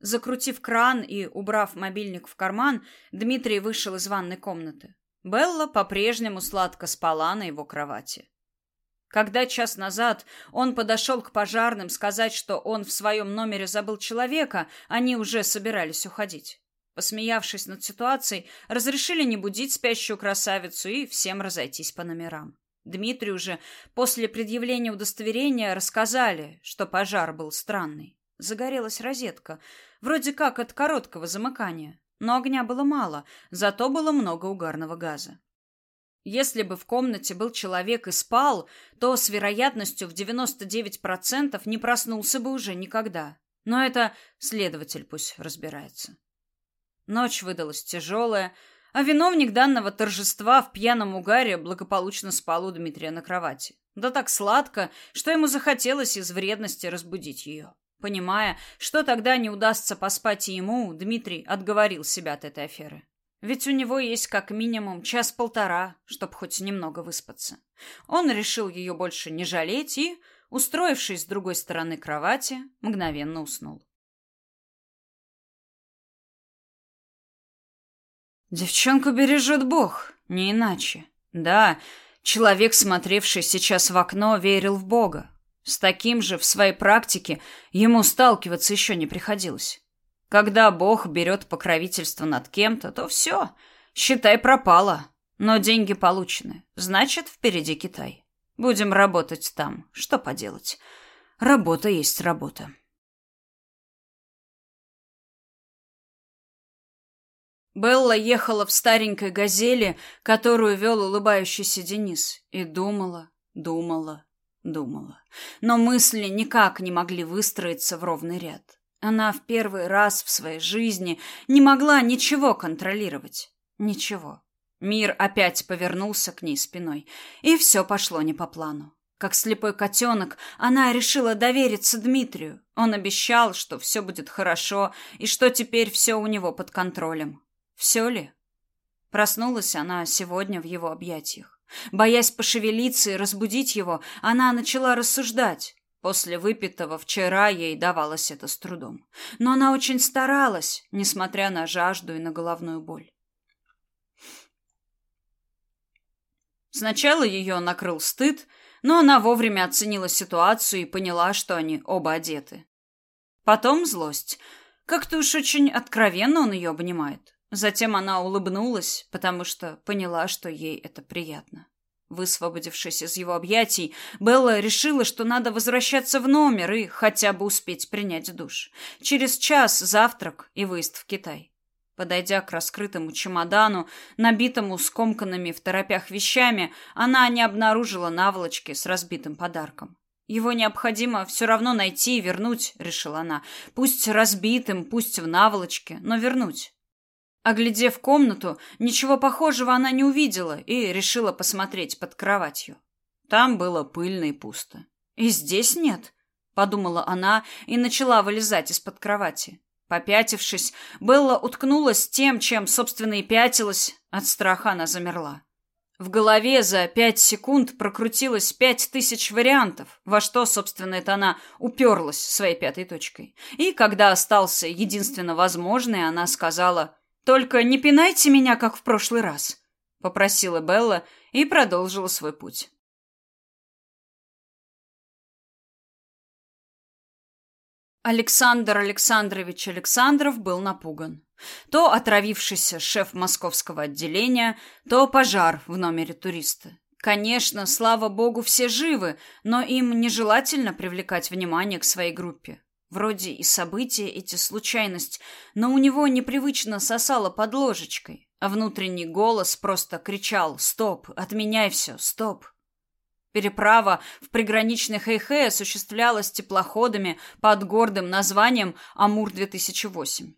Закрутив кран и убрав мобильник в карман, Дмитрий вышел из ванной комнаты. Белла по-прежнему сладко спала на его кровати. Когда час назад он подошел к пожарным сказать, что он в своем номере забыл человека, они уже собирались уходить. Посмеявшись над ситуацией, разрешили не будить спящую красавицу и всем разойтись по номерам. Дмитрию же после предъявления удостоверения рассказали, что пожар был странный. Загорелась розетка, вроде как от короткого замыкания, но огня было мало, зато было много угарного газа. Если бы в комнате был человек и спал, то с вероятностью в 99% не проснулся бы уже никогда. Но это следователь пусть разбирается. Ночь выдалась тяжелая, а виновник данного торжества в пьяном угаре благополучно спал у Дмитрия на кровати. Да так сладко, что ему захотелось из вредности разбудить ее. Понимая, что тогда не удастся поспать и ему, Дмитрий отговорил себя от этой аферы. Ведь у него есть как минимум час-полтора, чтобы хоть немного выспаться. Он решил ее больше не жалеть и, устроившись с другой стороны кровати, мгновенно уснул. Девчонку бережет Бог, не иначе. Да, человек, смотревший сейчас в окно, верил в Бога. С таким же в своей практике ему сталкиваться еще не приходилось. Когда Бог берет покровительство над кем-то, то все, считай, пропало. Но деньги получены, значит, впереди Китай. Будем работать там. Что поделать? Работа есть работа. Белла ехала в старенькой газели, которую вел улыбающийся Денис, и думала, думала, думала. Но мысли никак не могли выстроиться в ровный ряд. Она в первый раз в своей жизни не могла ничего контролировать. Ничего. Мир опять повернулся к ней спиной, и все пошло не по плану. Как слепой котенок, она решила довериться Дмитрию. Он обещал, что все будет хорошо, и что теперь все у него под контролем. Все ли? Проснулась она сегодня в его объятиях. Боясь пошевелиться и разбудить его, она начала рассуждать. После выпитого вчера ей давалось это с трудом. Но она очень старалась, несмотря на жажду и на головную боль. Сначала ее накрыл стыд, но она вовремя оценила ситуацию и поняла, что они оба одеты. Потом злость. Как-то уж очень откровенно он ее обнимает. Затем она улыбнулась, потому что поняла, что ей это приятно. Высвободившись из его объятий, Белла решила, что надо возвращаться в номер и хотя бы успеть принять душ. Через час завтрак и выезд в Китай. Подойдя к раскрытому чемодану, набитому скомканными в торопях вещами, она не обнаружила наволочки с разбитым подарком. Его необходимо все равно найти и вернуть, решила она. Пусть разбитым, пусть в наволочке, но вернуть. Оглядев комнату, ничего похожего она не увидела и решила посмотреть под кроватью. Там было пыльно и пусто. И здесь нет, подумала она и начала вылезать из-под кровати. Попятившись, Белла уткнулась тем, чем, собственно, и пятилась. От страха она замерла. В голове за пять секунд прокрутилось пять тысяч вариантов, во что, собственно, это она уперлась своей пятой точкой. И когда остался единственно возможный, она сказала только не пинайте меня, как в прошлый раз, попросила Белла и продолжила свой путь. Александр Александрович Александров был напуган. То отравившийся шеф московского отделения, то пожар в номере туриста. Конечно, слава богу, все живы, но им нежелательно привлекать внимание к своей группе. Вроде и события эти случайность, но у него непривычно сосало под ложечкой, а внутренний голос просто кричал «Стоп! Отменяй все! Стоп!». Переправа в приграничный Хэйхэ осуществлялась теплоходами под гордым названием «Амур-2008».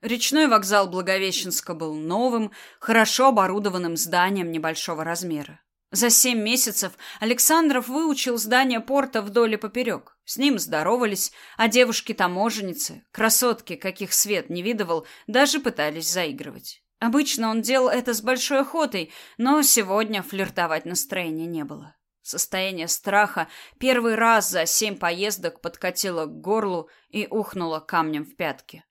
Речной вокзал Благовещенска был новым, хорошо оборудованным зданием небольшого размера. За семь месяцев Александров выучил здание порта вдоль и поперек. С ним здоровались, а девушки-таможенницы, красотки, каких свет не видывал, даже пытались заигрывать. Обычно он делал это с большой охотой, но сегодня флиртовать настроения не было. Состояние страха первый раз за семь поездок подкатило к горлу и ухнуло камнем в пятки.